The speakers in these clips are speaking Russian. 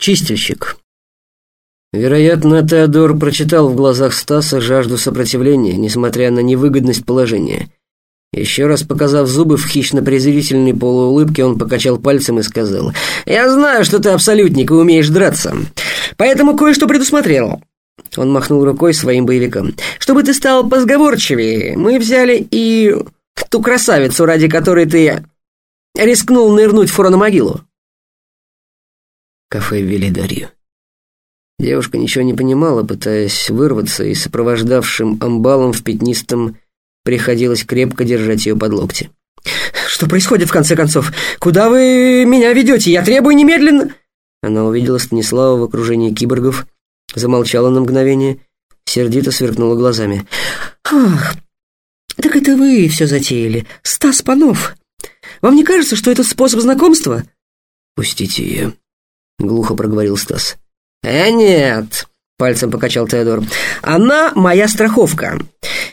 Чистильщик. Вероятно, Теодор прочитал в глазах Стаса жажду сопротивления, несмотря на невыгодность положения. Еще раз показав зубы в хищно-презрительной полуулыбке, он покачал пальцем и сказал, «Я знаю, что ты абсолютник и умеешь драться, поэтому кое-что предусмотрел». Он махнул рукой своим боевикам. «Чтобы ты стал позговорчивее, мы взяли и ту красавицу, ради которой ты рискнул нырнуть в фураномогилу». Кафе ввели Дарью. Девушка ничего не понимала, пытаясь вырваться, и сопровождавшим амбалом в пятнистом приходилось крепко держать ее под локти. «Что происходит, в конце концов? Куда вы меня ведете? Я требую немедленно...» Она увидела Станислава в окружении киборгов, замолчала на мгновение, сердито сверкнула глазами. «Ах, так это вы все затеяли, Стас Панов. Вам не кажется, что это способ знакомства?» «Пустите ее», — глухо проговорил Стас. «Э, нет», — пальцем покачал Теодор. «Она моя страховка.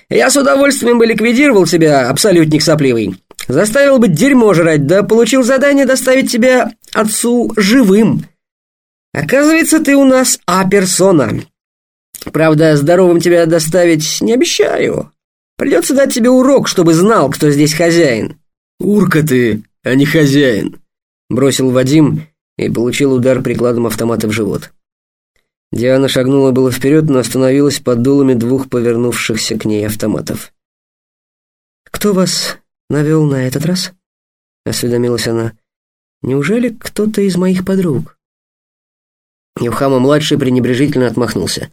Я с удовольствием бы ликвидировал тебя, абсолютник сопливый. Заставил бы дерьмо жрать, да получил задание доставить тебя отцу живым. Оказывается, ты у нас А-персона. Правда, здоровым тебя доставить не обещаю. Придется дать тебе урок, чтобы знал, кто здесь хозяин». «Урка ты, а не хозяин», — бросил Вадим и получил удар прикладом автомата в живот. Диана шагнула было вперед, но остановилась под дулами двух повернувшихся к ней автоматов. «Кто вас навел на этот раз?» — осведомилась она. «Неужели кто-то из моих подруг?» Евхама-младший пренебрежительно отмахнулся.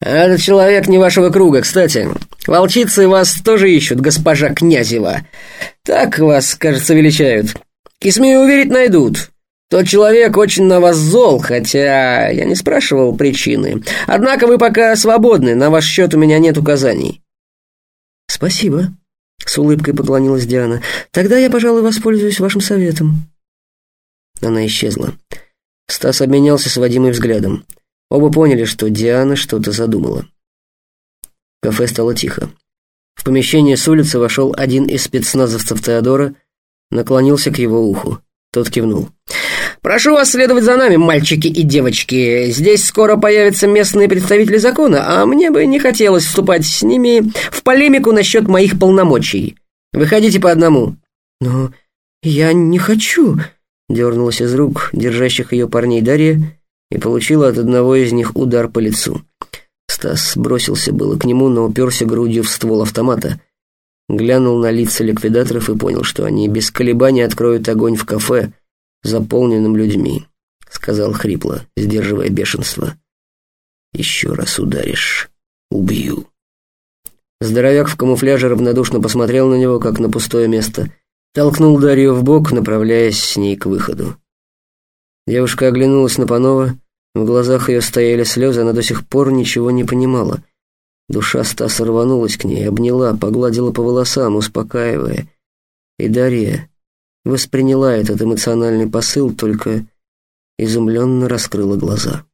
«Этот человек не вашего круга, кстати. Волчицы вас тоже ищут, госпожа Князева. Так вас, кажется, величают. И, смею уверить, найдут. Тот человек очень на вас зол, хотя я не спрашивал причины. Однако вы пока свободны, на ваш счет у меня нет указаний». «Спасибо», — с улыбкой поклонилась Диана. «Тогда я, пожалуй, воспользуюсь вашим советом». Она исчезла. Стас обменялся с Вадимой взглядом. Оба поняли, что Диана что-то задумала. Кафе стало тихо. В помещение с улицы вошел один из спецназовцев Теодора, наклонился к его уху. Тот кивнул. «Прошу вас следовать за нами, мальчики и девочки. Здесь скоро появятся местные представители закона, а мне бы не хотелось вступать с ними в полемику насчет моих полномочий. Выходите по одному». «Но я не хочу», — дернулась из рук держащих ее парней Дарья и получила от одного из них удар по лицу. Стас бросился было к нему, но уперся грудью в ствол автомата, глянул на лица ликвидаторов и понял, что они без колебаний откроют огонь в кафе, заполненным людьми», — сказал хрипло, сдерживая бешенство. «Еще раз ударишь, убью». Здоровяк в камуфляже равнодушно посмотрел на него, как на пустое место, толкнул Дарью в бок, направляясь с ней к выходу. Девушка оглянулась на Панова, в глазах ее стояли слезы, она до сих пор ничего не понимала. Душа Стаса рванулась к ней, обняла, погладила по волосам, успокаивая. И Дарья, восприняла этот эмоциональный посыл, только изумленно раскрыла глаза.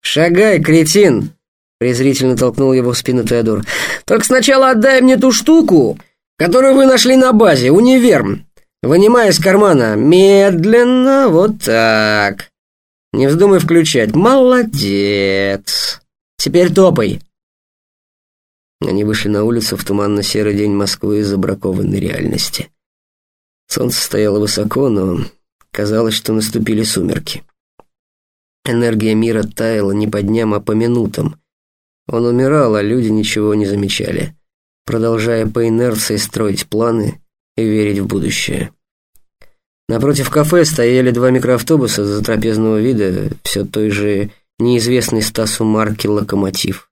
«Шагай, кретин!» — презрительно толкнул его в спину Теодор. «Только сначала отдай мне ту штуку, которую вы нашли на базе, универм. Вынимай из кармана. Медленно, вот так. Не вздумай включать. Молодец. Теперь топай». Они вышли на улицу в туманно-серый день Москвы из забракованной реальности. Солнце стояло высоко, но казалось, что наступили сумерки. Энергия мира таяла не по дням, а по минутам. Он умирал, а люди ничего не замечали, продолжая по инерции строить планы и верить в будущее. Напротив кафе стояли два микроавтобуса за трапезного вида, все той же неизвестный Стасу марки «Локомотив».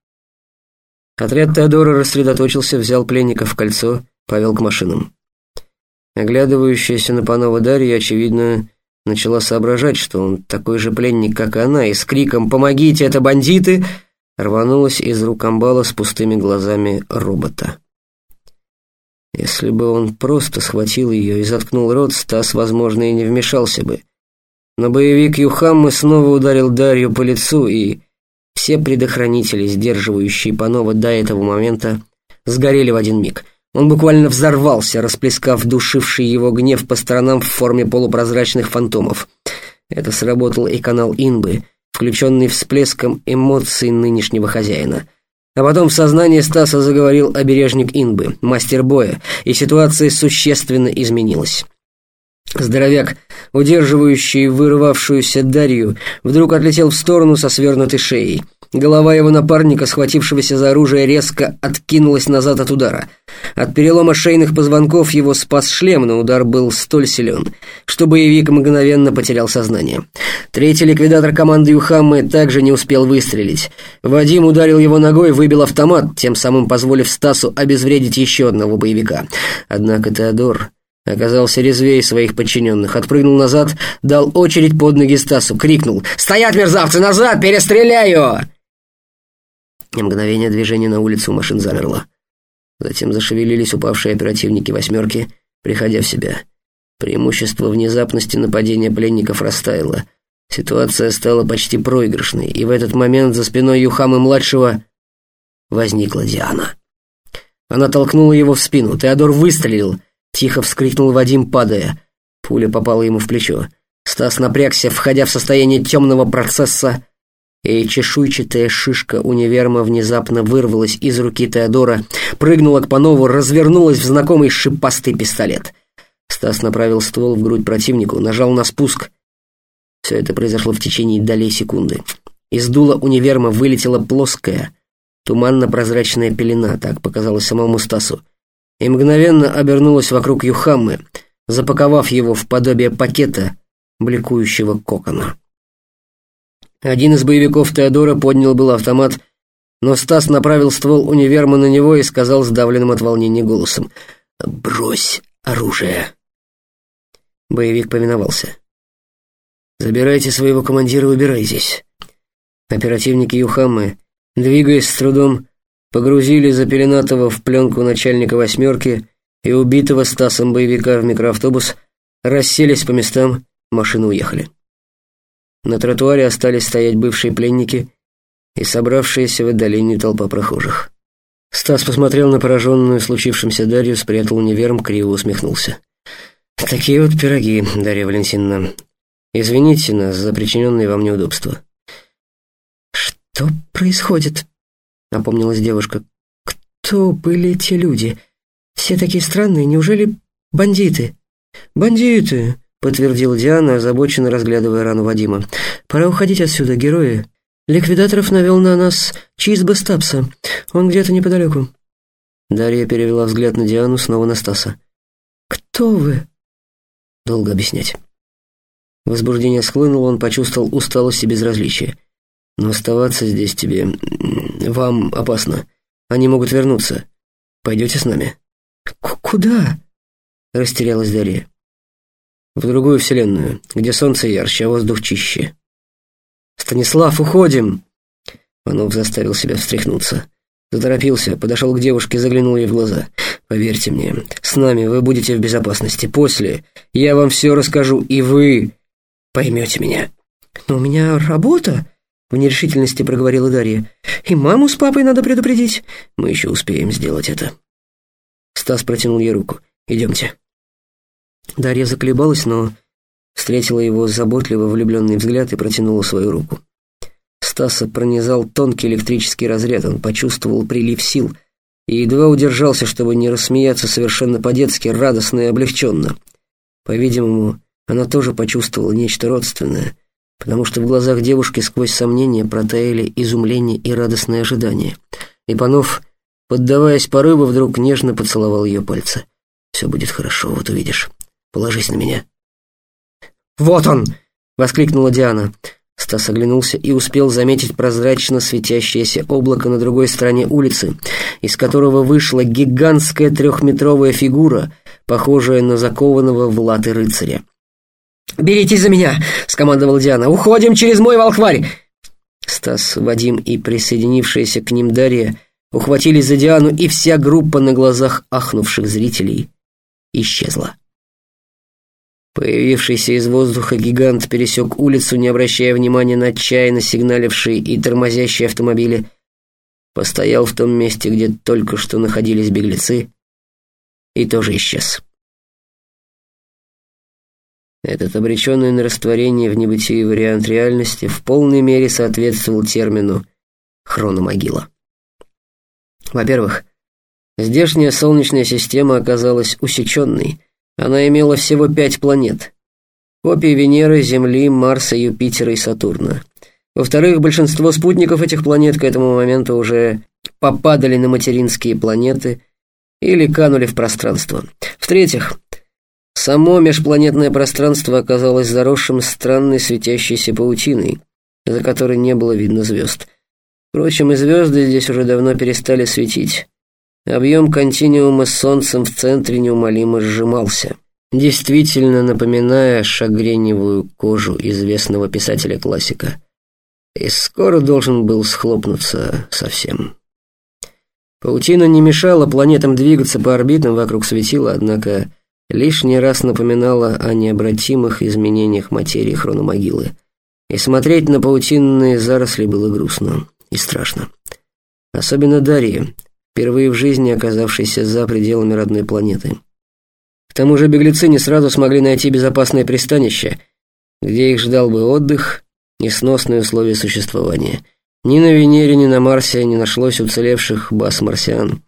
Отряд Теодора рассредоточился, взял пленников в кольцо, повел к машинам. Оглядывающаяся на Панова Дарья, очевидно, начала соображать, что он такой же пленник, как и она, и с криком «Помогите, это бандиты!» рванулась из рук амбала с пустыми глазами робота. Если бы он просто схватил ее и заткнул рот, Стас, возможно, и не вмешался бы. Но боевик Юхаммы снова ударил Дарью по лицу, и все предохранители, сдерживающие Панова до этого момента, сгорели в один миг. Он буквально взорвался, расплескав душивший его гнев по сторонам в форме полупрозрачных фантомов. Это сработал и канал Инбы, включенный всплеском эмоций нынешнего хозяина. А потом в сознании Стаса заговорил обережник Инбы, мастер боя, и ситуация существенно изменилась. Здоровяк, удерживающий вырывавшуюся Дарью, вдруг отлетел в сторону со свернутой шеей. Голова его напарника, схватившегося за оружие, резко откинулась назад от удара. От перелома шейных позвонков его спас шлем, но удар был столь силен, что боевик мгновенно потерял сознание. Третий ликвидатор команды Юхаммы также не успел выстрелить. Вадим ударил его ногой, выбил автомат, тем самым позволив Стасу обезвредить еще одного боевика. Однако Теодор Оказался резвее своих подчиненных, отпрыгнул назад, дал очередь под ноги Стасу, крикнул «Стоять, мерзавцы, назад, перестреляю!» И мгновение движения на улицу машин замерло. Затем зашевелились упавшие оперативники «восьмерки», приходя в себя. Преимущество внезапности нападения пленников растаяло. Ситуация стала почти проигрышной, и в этот момент за спиной Юхамы-младшего возникла Диана. Она толкнула его в спину. Теодор выстрелил — Тихо вскрикнул Вадим, падая. Пуля попала ему в плечо. Стас напрягся, входя в состояние темного процесса, и чешуйчатая шишка универма внезапно вырвалась из руки Теодора, прыгнула к Панову, развернулась в знакомый шипастый пистолет. Стас направил ствол в грудь противнику, нажал на спуск. Все это произошло в течение долей секунды. Из дула универма вылетела плоская, туманно-прозрачная пелена, так показалось самому Стасу и мгновенно обернулась вокруг Юхаммы, запаковав его в подобие пакета бликующего кокона. Один из боевиков Теодора поднял был автомат, но Стас направил ствол универма на него и сказал сдавленным от волнения голосом «Брось оружие». Боевик повиновался. «Забирайте своего командира и убирайтесь». Оперативники Юхаммы, двигаясь с трудом, погрузили Запеленатого в пленку начальника «восьмерки» и убитого Стасом боевика в микроавтобус, расселись по местам, машины уехали. На тротуаре остались стоять бывшие пленники и собравшиеся в отдалении толпа прохожих. Стас посмотрел на пораженную случившимся Дарью, спрятал универм, криво усмехнулся. «Такие вот пироги, Дарья Валентиновна. Извините нас за причиненные вам неудобства». «Что происходит?» — опомнилась девушка. «Кто были те люди? Все такие странные, неужели бандиты?» «Бандиты!» — подтвердила Диана, озабоченно разглядывая рану Вадима. «Пора уходить отсюда, герои. Ликвидаторов навел на нас Чиз Бастапса. Он где-то неподалеку». Дарья перевела взгляд на Диану, снова на Стаса. «Кто вы?» «Долго объяснять». Возбуждение схлынуло, он почувствовал усталость и безразличие. Но оставаться здесь тебе... вам опасно. Они могут вернуться. Пойдете с нами?» «Куда?» — растерялась Дарья. «В другую вселенную, где солнце ярче, а воздух чище». «Станислав, уходим!» Панов заставил себя встряхнуться. Заторопился, подошел к девушке, заглянул ей в глаза. «Поверьте мне, с нами вы будете в безопасности. После я вам все расскажу, и вы поймете меня». «Но у меня работа», в нерешительности проговорила Дарья. «И маму с папой надо предупредить. Мы еще успеем сделать это». Стас протянул ей руку. «Идемте». Дарья заколебалась, но встретила его заботливо влюбленный взгляд и протянула свою руку. Стаса пронизал тонкий электрический разряд, он почувствовал прилив сил и едва удержался, чтобы не рассмеяться совершенно по-детски, радостно и облегченно. По-видимому, она тоже почувствовала нечто родственное — потому что в глазах девушки сквозь сомнения протаяли изумление и радостное ожидание. И поддаваясь порыву, вдруг нежно поцеловал ее пальцы. «Все будет хорошо, вот увидишь. Положись на меня». «Вот он!» — воскликнула Диана. Стас оглянулся и успел заметить прозрачно светящееся облако на другой стороне улицы, из которого вышла гигантская трехметровая фигура, похожая на закованного в латы рыцаря. «Беритесь за меня!» — скомандовала Диана. «Уходим через мой волхварь!» Стас, Вадим и присоединившаяся к ним Дарья ухватились за Диану, и вся группа на глазах ахнувших зрителей исчезла. Появившийся из воздуха гигант пересек улицу, не обращая внимания на отчаянно сигналившие и тормозящие автомобили, постоял в том месте, где только что находились беглецы, и тоже исчез. Этот обреченный на растворение в небытии вариант реальности в полной мере соответствовал термину «хрономогила». Во-первых, здешняя Солнечная система оказалась усеченной. Она имела всего пять планет. Копии Венеры, Земли, Марса, Юпитера и Сатурна. Во-вторых, большинство спутников этих планет к этому моменту уже попадали на материнские планеты или канули в пространство. В-третьих, само межпланетное пространство оказалось заросшим странной светящейся паутиной, за которой не было видно звезд. Впрочем, и звезды здесь уже давно перестали светить. Объем континуума с Солнцем в центре неумолимо сжимался, действительно напоминая шагреневую кожу известного писателя-классика. И скоро должен был схлопнуться совсем. Паутина не мешала планетам двигаться по орбитам вокруг светила, однако лишний раз напоминала о необратимых изменениях материи хрономогилы. И смотреть на паутинные заросли было грустно и страшно. Особенно Дарье, впервые в жизни оказавшейся за пределами родной планеты. К тому же беглецы не сразу смогли найти безопасное пристанище, где их ждал бы отдых и сносные условия существования – ни на Венере, ни на Марсе не нашлось уцелевших баз марсиан,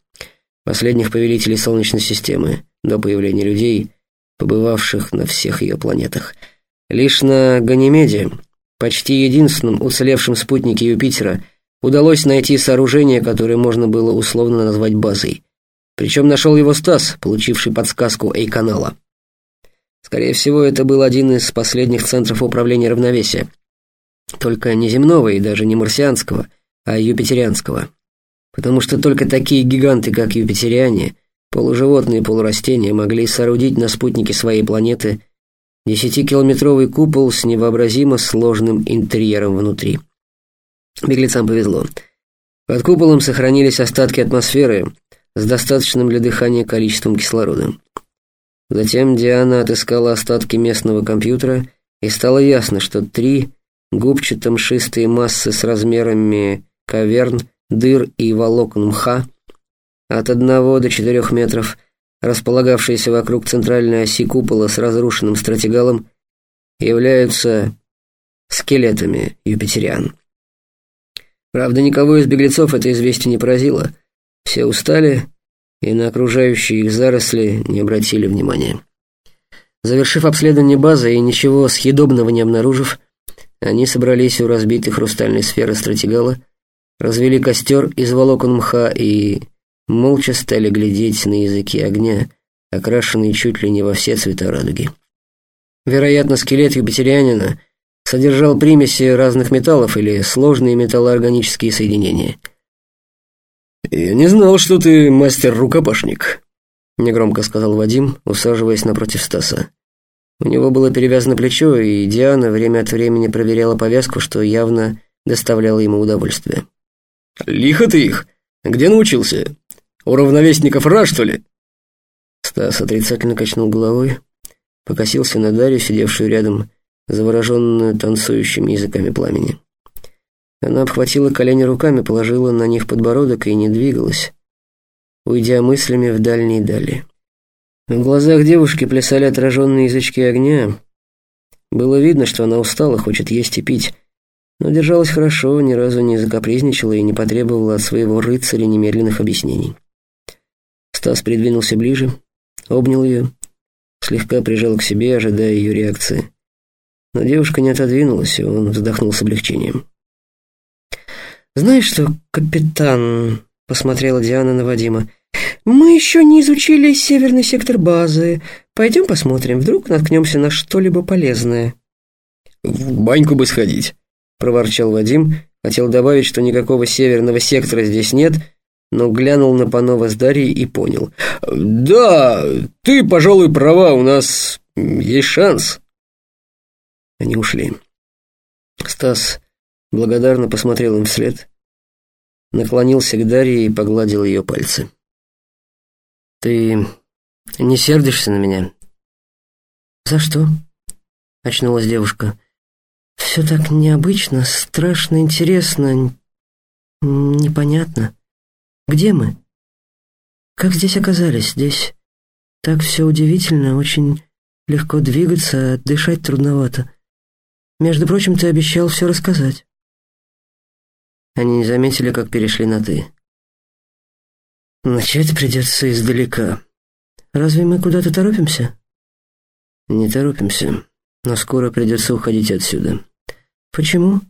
последних повелителей Солнечной системы, до появления людей, побывавших на всех ее планетах. Лишь на Ганимеде, почти единственном уцелевшем спутнике Юпитера, удалось найти сооружение, которое можно было условно назвать базой. Причем нашел его Стас, получивший подсказку Эй-канала. Скорее всего, это был один из последних центров управления равновесия. Только не земного и даже не марсианского, а юпитерианского. Потому что только такие гиганты, как юпитериане, полуживотные полурастения, могли соорудить на спутнике своей планеты десятикилометровый купол с невообразимо сложным интерьером внутри. Беглецам повезло. Под куполом сохранились остатки атмосферы с достаточным для дыхания количеством кислорода. Затем Диана отыскала остатки местного компьютера, и стало ясно, что три губчато-мшистые массы с размерами каверн, дыр и волокон мха от одного до четырех метров, располагавшиеся вокруг центральной оси купола с разрушенным стратегалом, являются скелетами юпитериан. Правда, никого из беглецов это известие не поразило. Все устали и на окружающие их заросли не обратили внимания. Завершив обследование базы и ничего съедобного не обнаружив, они собрались у разбитой хрустальной сферы стратегала, развели костер из волокон мха и молча стали глядеть на языки огня, окрашенные чуть ли не во все цвета радуги. Вероятно, скелет юпитерианина содержал примеси разных металлов или сложные металлоорганические соединения. «Я не знал, что ты мастер-рукопашник», — негромко сказал Вадим, усаживаясь напротив Стаса. У него было перевязано плечо, и Диана время от времени проверяла повязку, что явно доставляло ему удовольствие. «Лихо ты их! Где научился? У равновесников Ра, что ли?» Стас отрицательно качнул головой, покосился на Дарью, сидевшую рядом, завороженную танцующими языками пламени. Она обхватила колени руками, положила на них подбородок и не двигалась, уйдя мыслями в дальние дали. В глазах девушки плясали отраженные язычки огня. Было видно, что она устала, хочет есть и пить, но держалась хорошо, ни разу не закапризничала и не потребовала от своего рыцаря немедленных объяснений. Стас придвинулся ближе, обнял ее, слегка прижал к себе, ожидая ее реакции. Но девушка не отодвинулась, и он вздохнул с облегчением. «Знаешь что, капитан...» — посмотрела Диана на Вадима. «Мы еще не изучили северный сектор базы. Пойдем посмотрим, вдруг наткнемся на что-либо полезное». «В баньку бы сходить», — проворчал Вадим. Хотел добавить, что никакого северного сектора здесь нет, но глянул на Панова с Дарьей и понял. «Да, ты, пожалуй, права, у нас есть шанс». Они ушли. Стас благодарно посмотрел им вслед, наклонился к Дарье и погладил ее пальцы. «Ты не сердишься на меня?» «За что?» — очнулась девушка. «Все так необычно, страшно интересно, непонятно. Где мы? Как здесь оказались? Здесь так все удивительно, очень Легко двигаться, а дышать трудновато. Между прочим, ты обещал все рассказать. Они не заметили, как перешли на «ты». Начать придется издалека. Разве мы куда-то торопимся? Не торопимся, но скоро придется уходить отсюда. Почему?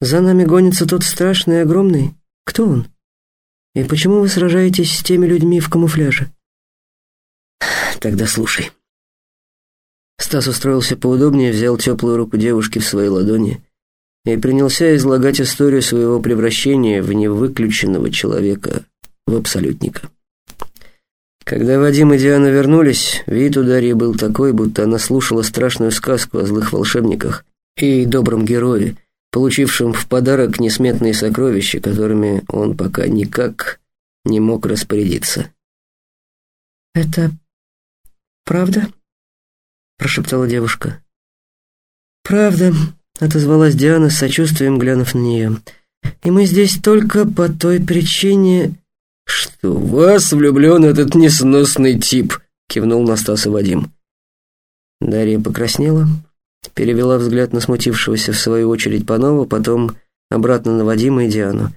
За нами гонится тот страшный и огромный. Кто он? И почему вы сражаетесь с теми людьми в камуфляже? Тогда слушай. Стас устроился поудобнее, взял теплую руку девушки в свои ладони и принялся излагать историю своего превращения в невыключенного человека, в абсолютника. Когда Вадим и Диана вернулись, вид у Дарьи был такой, будто она слушала страшную сказку о злых волшебниках и добром герое, получившем в подарок несметные сокровища, которыми он пока никак не мог распорядиться. «Это правда?» — прошептала девушка. «Правда», — отозвалась Диана с сочувствием, глянув на нее. «И мы здесь только по той причине...» «Что вас влюблен этот несносный тип», — кивнул Настаса Вадим. Дарья покраснела, перевела взгляд на смутившегося в свою очередь Панова, потом обратно на Вадима и Диану.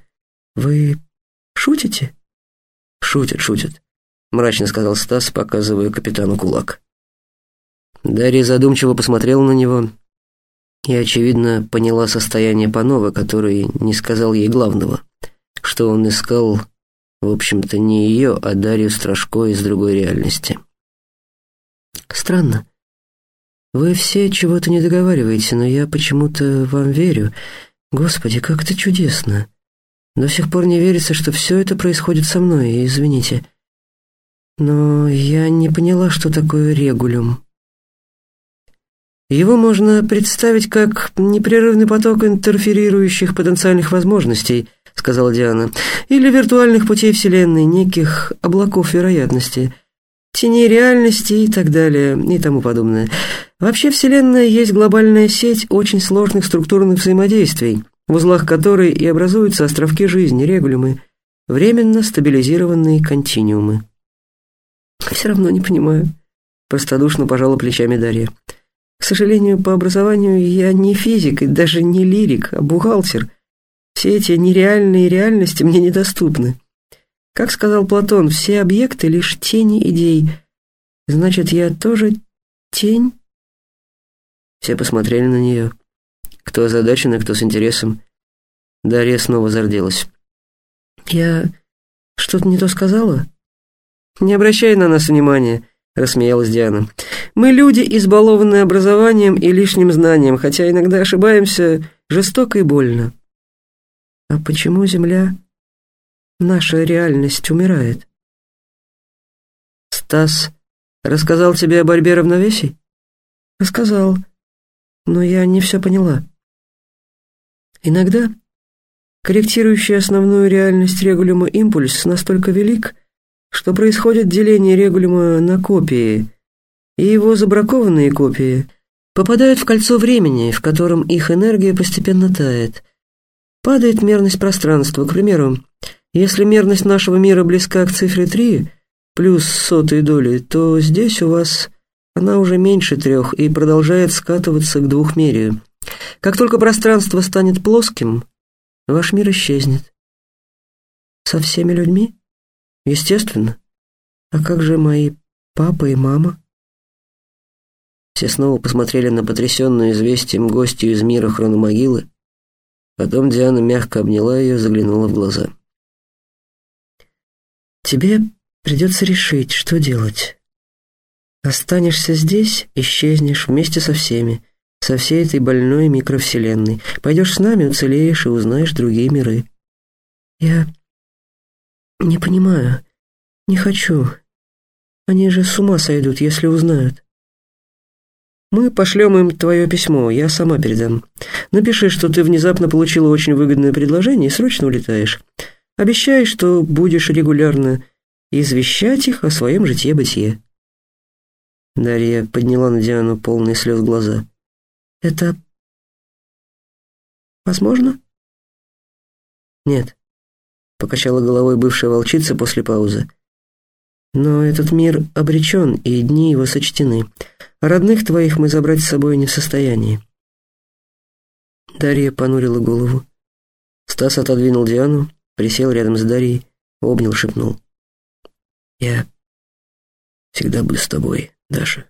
«Вы шутите?» «Шутят, шутят», — мрачно сказал Стас, показывая капитану кулак. Дарья задумчиво посмотрела на него и, очевидно, поняла состояние Панова, который не сказал ей главного, что он искал, в общем-то, не ее, а Дарью Страшко из другой реальности. «Странно. Вы все чего-то не договариваете, но я почему-то вам верю. Господи, как это чудесно. До сих пор не верится, что все это происходит со мной, извините. Но я не поняла, что такое регулюм». Его можно представить как непрерывный поток интерферирующих потенциальных возможностей, сказала Диана, или виртуальных путей Вселенной, неких облаков вероятности, теней реальности и так далее, и тому подобное. Вообще Вселенная есть глобальная сеть очень сложных структурных взаимодействий, в узлах которой и образуются островки жизни, регулюмы, временно стабилизированные континуумы. «Все равно не понимаю», — простодушно пожала плечами Дарья. К сожалению, по образованию я не физик и даже не лирик, а бухгалтер. Все эти нереальные реальности мне недоступны. Как сказал Платон, все объекты — лишь тени идей. Значит, я тоже тень? Все посмотрели на нее. Кто озадачен, а кто с интересом. Дарья снова зарделась. «Я что-то не то сказала?» «Не обращай на нас внимания», — рассмеялась Диана. Мы люди, избалованные образованием и лишним знанием, хотя иногда ошибаемся жестоко и больно. А почему Земля, наша реальность, умирает? Стас рассказал тебе о борьбе равновесий? Рассказал, но я не все поняла. Иногда корректирующий основную реальность регулюма импульс настолько велик, что происходит деление регулюма на копии – и его забракованные копии попадают в кольцо времени, в котором их энергия постепенно тает. Падает мерность пространства. К примеру, если мерность нашего мира близка к цифре 3, плюс сотой доли, то здесь у вас она уже меньше трех и продолжает скатываться к двухмерию. Как только пространство станет плоским, ваш мир исчезнет. Со всеми людьми? Естественно. А как же мои папа и мама? Все снова посмотрели на потрясенную известием гостью из мира хрономогилы. Потом Диана мягко обняла ее, заглянула в глаза. «Тебе придется решить, что делать. Останешься здесь, исчезнешь вместе со всеми, со всей этой больной микровселенной. Пойдешь с нами, уцелеешь и узнаешь другие миры». «Я не понимаю, не хочу. Они же с ума сойдут, если узнают». Мы пошлем им твое письмо, я сама передам. Напиши, что ты внезапно получила очень выгодное предложение и срочно улетаешь. Обещай, что будешь регулярно извещать их о своем житье-бытие». Дарья подняла на Диану полные слез глаза. «Это возможно?» «Нет», — покачала головой бывшая волчица после паузы. Но этот мир обречен, и дни его сочтены. Родных твоих мы забрать с собой не в состоянии». Дарья понурила голову. Стас отодвинул Диану, присел рядом с Дарьей, обнял, шепнул. «Я всегда буду с тобой, Даша.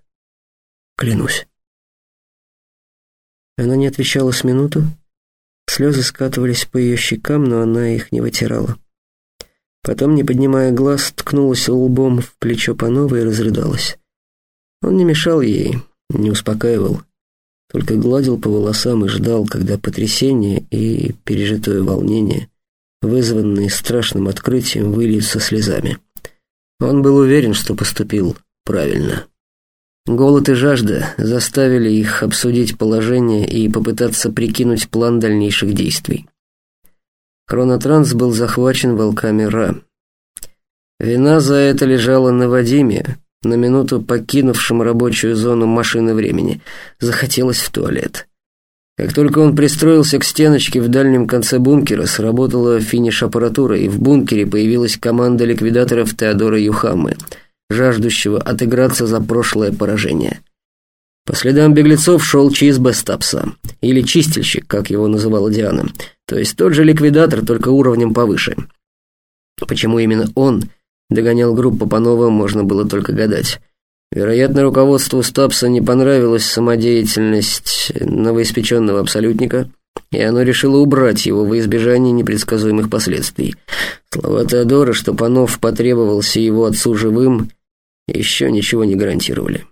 Клянусь». Она не отвечала с минуту. Слезы скатывались по ее щекам, но она их не вытирала. Потом, не поднимая глаз, ткнулась лбом в плечо Панова и разрыдалась. Он не мешал ей, не успокаивал, только гладил по волосам и ждал, когда потрясение и пережитое волнение, вызванные страшным открытием, выльются слезами. Он был уверен, что поступил правильно. Голод и жажда заставили их обсудить положение и попытаться прикинуть план дальнейших действий. Хронотранс был захвачен волками Ра. Вина за это лежала на Вадиме, на минуту покинувшем рабочую зону машины времени. Захотелось в туалет. Как только он пристроился к стеночке в дальнем конце бункера, сработала финиш-аппаратура, и в бункере появилась команда ликвидаторов Теодора Юхамы – жаждущего отыграться за прошлое поражение. По следам беглецов шел Чиз Бестапса, или Чистильщик, как его называла Диана, то есть тот же ликвидатор, только уровнем повыше. Почему именно он догонял группу Панова, можно было только гадать. Вероятно, руководству Стапса не понравилась самодеятельность новоиспеченного абсолютника, и оно решило убрать его во избежание непредсказуемых последствий. Слова Теодора, что Панов потребовался его отцу живым, еще ничего не гарантировали.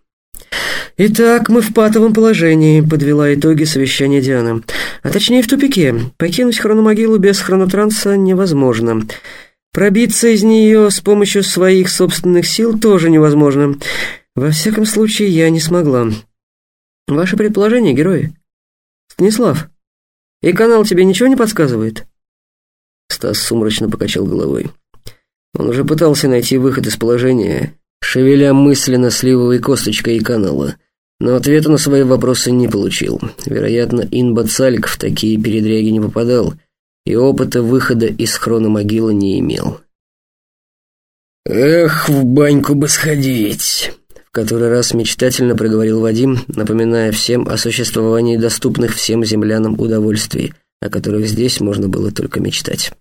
«Итак, мы в патовом положении», — подвела итоги совещания Диана. «А точнее, в тупике. Покинуть хрономогилу без хронотранса невозможно. Пробиться из нее с помощью своих собственных сил тоже невозможно. Во всяком случае, я не смогла. Ваше предположение, герои? Станислав, и канал тебе ничего не подсказывает?» Стас сумрачно покачал головой. Он уже пытался найти выход из положения, шевеля мысленно сливовой косточкой и канала, но ответа на свои вопросы не получил. Вероятно, Инбацальк в такие передряги не попадал и опыта выхода из хрономогилы не имел. «Эх, в баньку бы сходить!» В который раз мечтательно проговорил Вадим, напоминая всем о существовании доступных всем землянам удовольствий, о которых здесь можно было только мечтать.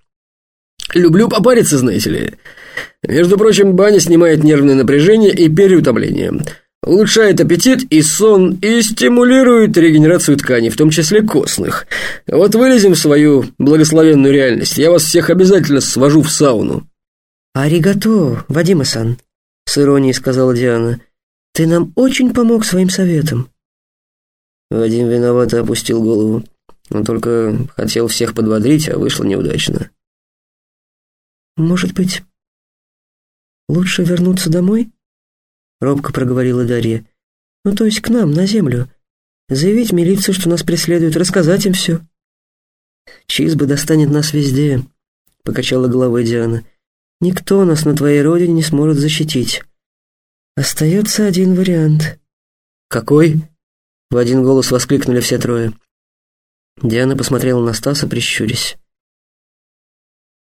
«Люблю попариться, знаете ли. Между прочим, баня снимает нервное напряжение и переутомление, улучшает аппетит и сон и стимулирует регенерацию тканей, в том числе костных. Вот вылезем в свою благословенную реальность, я вас всех обязательно свожу в сауну». «Аригато, Вадима-сан», — с иронией сказала Диана. «Ты нам очень помог своим советом». Вадим виновато опустил голову. Он только хотел всех подбодрить, а вышло неудачно. «Может быть, лучше вернуться домой?» Робко проговорила Дарья. «Ну, то есть к нам, на землю. Заявить милицию, что нас преследуют, рассказать им все». «Чизба достанет нас везде», — покачала головой Диана. «Никто нас на твоей родине не сможет защитить. Остается один вариант». «Какой?» — в один голос воскликнули все трое. Диана посмотрела на Стаса, прищурясь.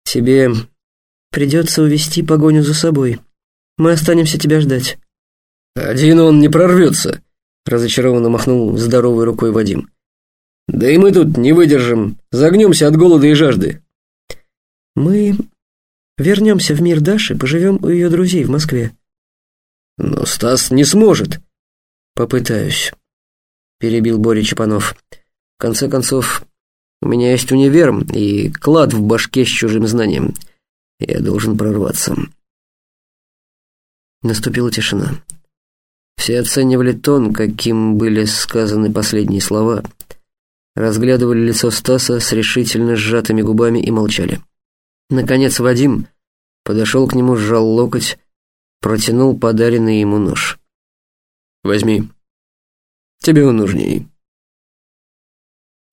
«Тебе Придется увести погоню за собой. Мы останемся тебя ждать». «Один он не прорвется», — разочарованно махнул здоровой рукой Вадим. «Да и мы тут не выдержим, загнемся от голода и жажды». «Мы вернемся в мир Даши, поживем у ее друзей в Москве». «Но Стас не сможет». «Попытаюсь», — перебил Боря Чапанов. «В конце концов, у меня есть универ и клад в башке с чужим знанием. Я должен прорваться. Наступила тишина. Все оценивали тон, каким были сказаны последние слова, разглядывали лицо Стаса с решительно сжатыми губами и молчали. Наконец Вадим подошел к нему, сжал локоть, протянул подаренный ему нож. «Возьми. Тебе он нужней».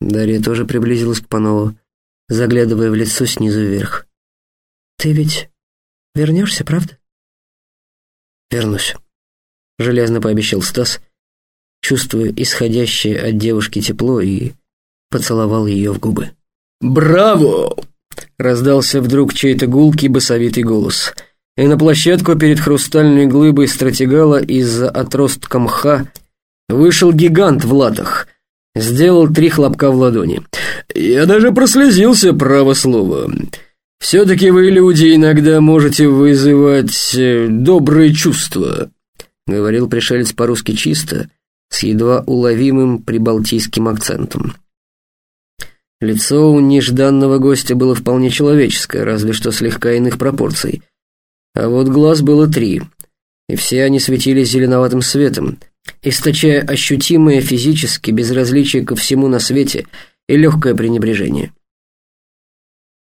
Дарья тоже приблизилась к Панову, заглядывая в лицо снизу вверх. Ты ведь вернешься, правда? Вернусь, железно пообещал Стас, чувствуя исходящее от девушки тепло и поцеловал ее в губы. «Браво!» — раздался вдруг чей-то гулкий басовитый голос. И на площадку перед хрустальной глыбой стратегала из-за отростка мха вышел гигант в латах, сделал три хлопка в ладони. «Я даже прослезился, право слово. Все-таки вы, люди, иногда можете вызывать э, добрые чувства», — говорил пришелец по-русски чисто, с едва уловимым прибалтийским акцентом. Лицо у нежданного гостя было вполне человеческое, разве что слегка иных пропорций. А вот глаз было три, и все они светились зеленоватым светом, источая ощутимое физически безразличие ко всему на свете и легкое пренебрежение.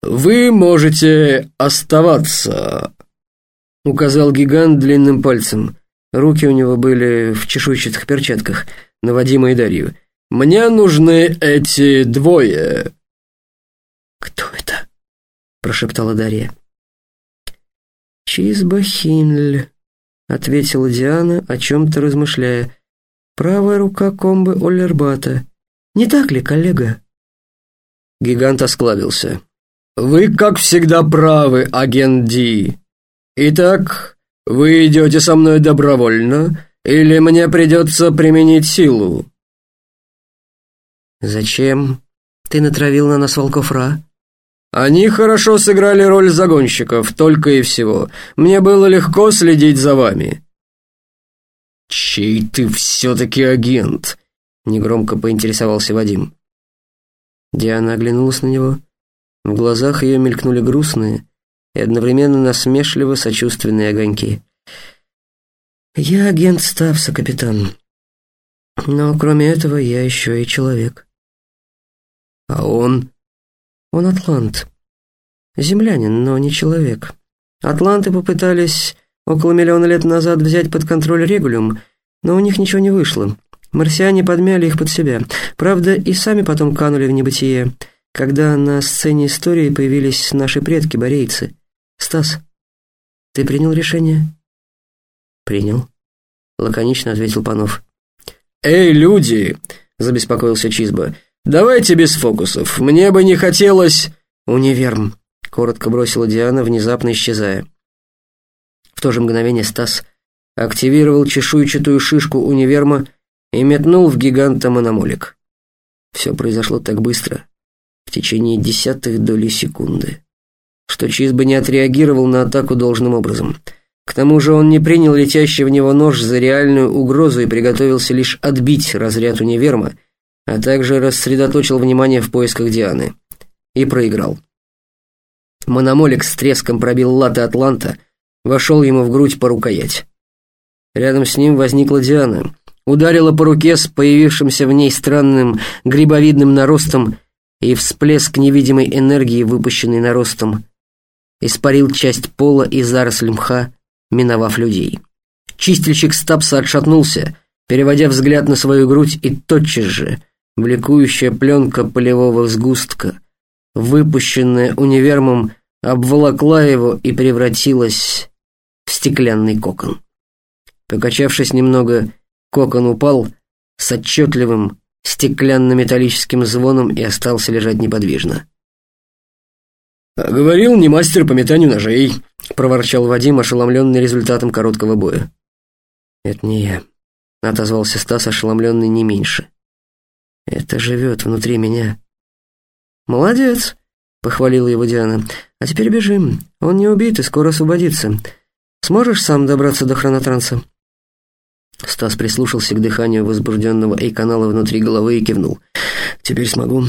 «Вы можете оставаться», — указал гигант длинным пальцем. Руки у него были в чешуйчатых перчатках, на Вадима и Дарью. «Мне нужны эти двое». «Кто это?» — прошептала Дарья. «Чизбахинль», — ответила Диана, о чем-то размышляя. «Правая рука комбы Оллербата. Не так ли, коллега?» Гигант осклабился. «Вы, как всегда, правы, агент Ди. Итак, вы идете со мной добровольно, или мне придется применить силу?» «Зачем ты натравил на нас волков Ра?» «Они хорошо сыграли роль загонщиков, только и всего. Мне было легко следить за вами». «Чей ты все-таки агент?» — негромко поинтересовался Вадим. Диана оглянулась на него. В глазах ее мелькнули грустные и одновременно насмешливо сочувственные огоньки. «Я агент Ставса, капитан. Но кроме этого я еще и человек». «А он?» «Он атлант. Землянин, но не человек. Атланты попытались около миллиона лет назад взять под контроль Регулюм, но у них ничего не вышло. Марсиане подмяли их под себя. Правда, и сами потом канули в небытие когда на сцене истории появились наши предки-борейцы. Стас, ты принял решение? Принял, лаконично ответил Панов. Эй, люди, забеспокоился Чизба. Давайте без фокусов. Мне бы не хотелось универм, коротко бросила Диана, внезапно исчезая. В то же мгновение Стас активировал чешуйчатую шишку универма и метнул в гиганта мономолик. Все произошло так быстро, в течение десятых доли секунды, что Чизба не отреагировал на атаку должным образом. К тому же он не принял летящий в него нож за реальную угрозу и приготовился лишь отбить разряд универма, а также рассредоточил внимание в поисках Дианы. И проиграл. Мономолик с треском пробил латы Атланта, вошел ему в грудь по рукоять. Рядом с ним возникла Диана, ударила по руке с появившимся в ней странным грибовидным наростом и всплеск невидимой энергии, выпущенный наростом, испарил часть пола и заросль мха, миновав людей. Чистильщик Стапса отшатнулся, переводя взгляд на свою грудь, и тотчас же влекующая пленка полевого сгустка, выпущенная универмом, обволокла его и превратилась в стеклянный кокон. Покачавшись немного, кокон упал с отчетливым стеклянно-металлическим звоном и остался лежать неподвижно. «Говорил, не мастер по метанию ножей», — проворчал Вадим, ошеломленный результатом короткого боя. «Это не я», — отозвался Стас, ошеломленный не меньше. «Это живет внутри меня». «Молодец», — похвалила его Диана. «А теперь бежим. Он не убит и скоро освободится. Сможешь сам добраться до хронотранса?» Стас прислушался к дыханию возбужденного Эй-канала внутри головы и кивнул. «Теперь смогу».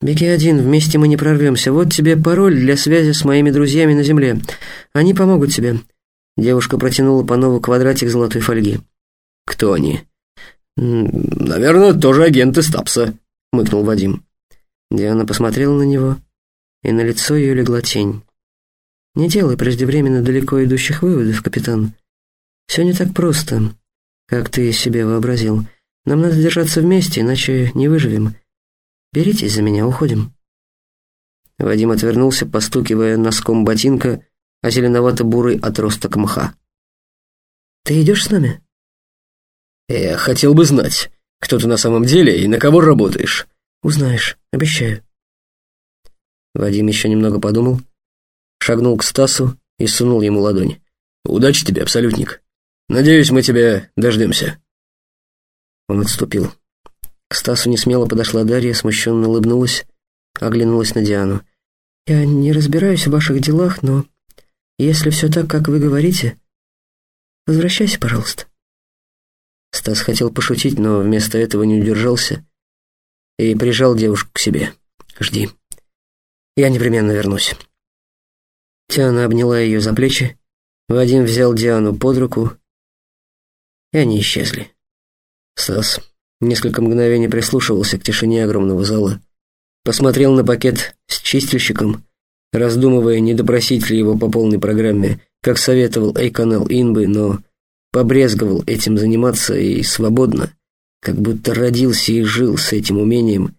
«Беги один, вместе мы не прорвемся. Вот тебе пароль для связи с моими друзьями на Земле. Они помогут тебе». Девушка протянула по нову квадратик золотой фольги. «Кто они?» «Наверное, тоже агенты Стапса», — мыкнул Вадим. Диана посмотрела на него, и на лицо ее легла тень. «Не делай преждевременно далеко идущих выводов, капитан. Все не так просто как ты себе вообразил. Нам надо держаться вместе, иначе не выживем. Беритесь за меня, уходим». Вадим отвернулся, постукивая носком ботинка о зеленовато-бурый отросток мха. «Ты идешь с нами?» «Я хотел бы знать, кто ты на самом деле и на кого работаешь». «Узнаешь, обещаю». Вадим еще немного подумал, шагнул к Стасу и сунул ему ладонь. Удачи тебе, абсолютник. Надеюсь, мы тебя дождемся». Он отступил. К Стасу несмело подошла Дарья, смущенно улыбнулась, оглянулась на Диану. «Я не разбираюсь в ваших делах, но если все так, как вы говорите, возвращайся, пожалуйста». Стас хотел пошутить, но вместо этого не удержался и прижал девушку к себе. «Жди. Я непременно вернусь». Диана обняла ее за плечи, Вадим взял Диану под руку, и они исчезли. Стас несколько мгновений прислушивался к тишине огромного зала, посмотрел на пакет с чистильщиком, раздумывая, не допросить ли его по полной программе, как советовал Эй-канал Инбы, но побрезговал этим заниматься и свободно, как будто родился и жил с этим умением,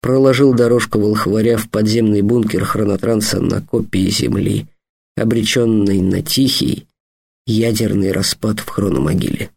проложил дорожку волхваря в подземный бункер хронотранса на копии Земли, обреченный на тихий ядерный распад в хрономогиле.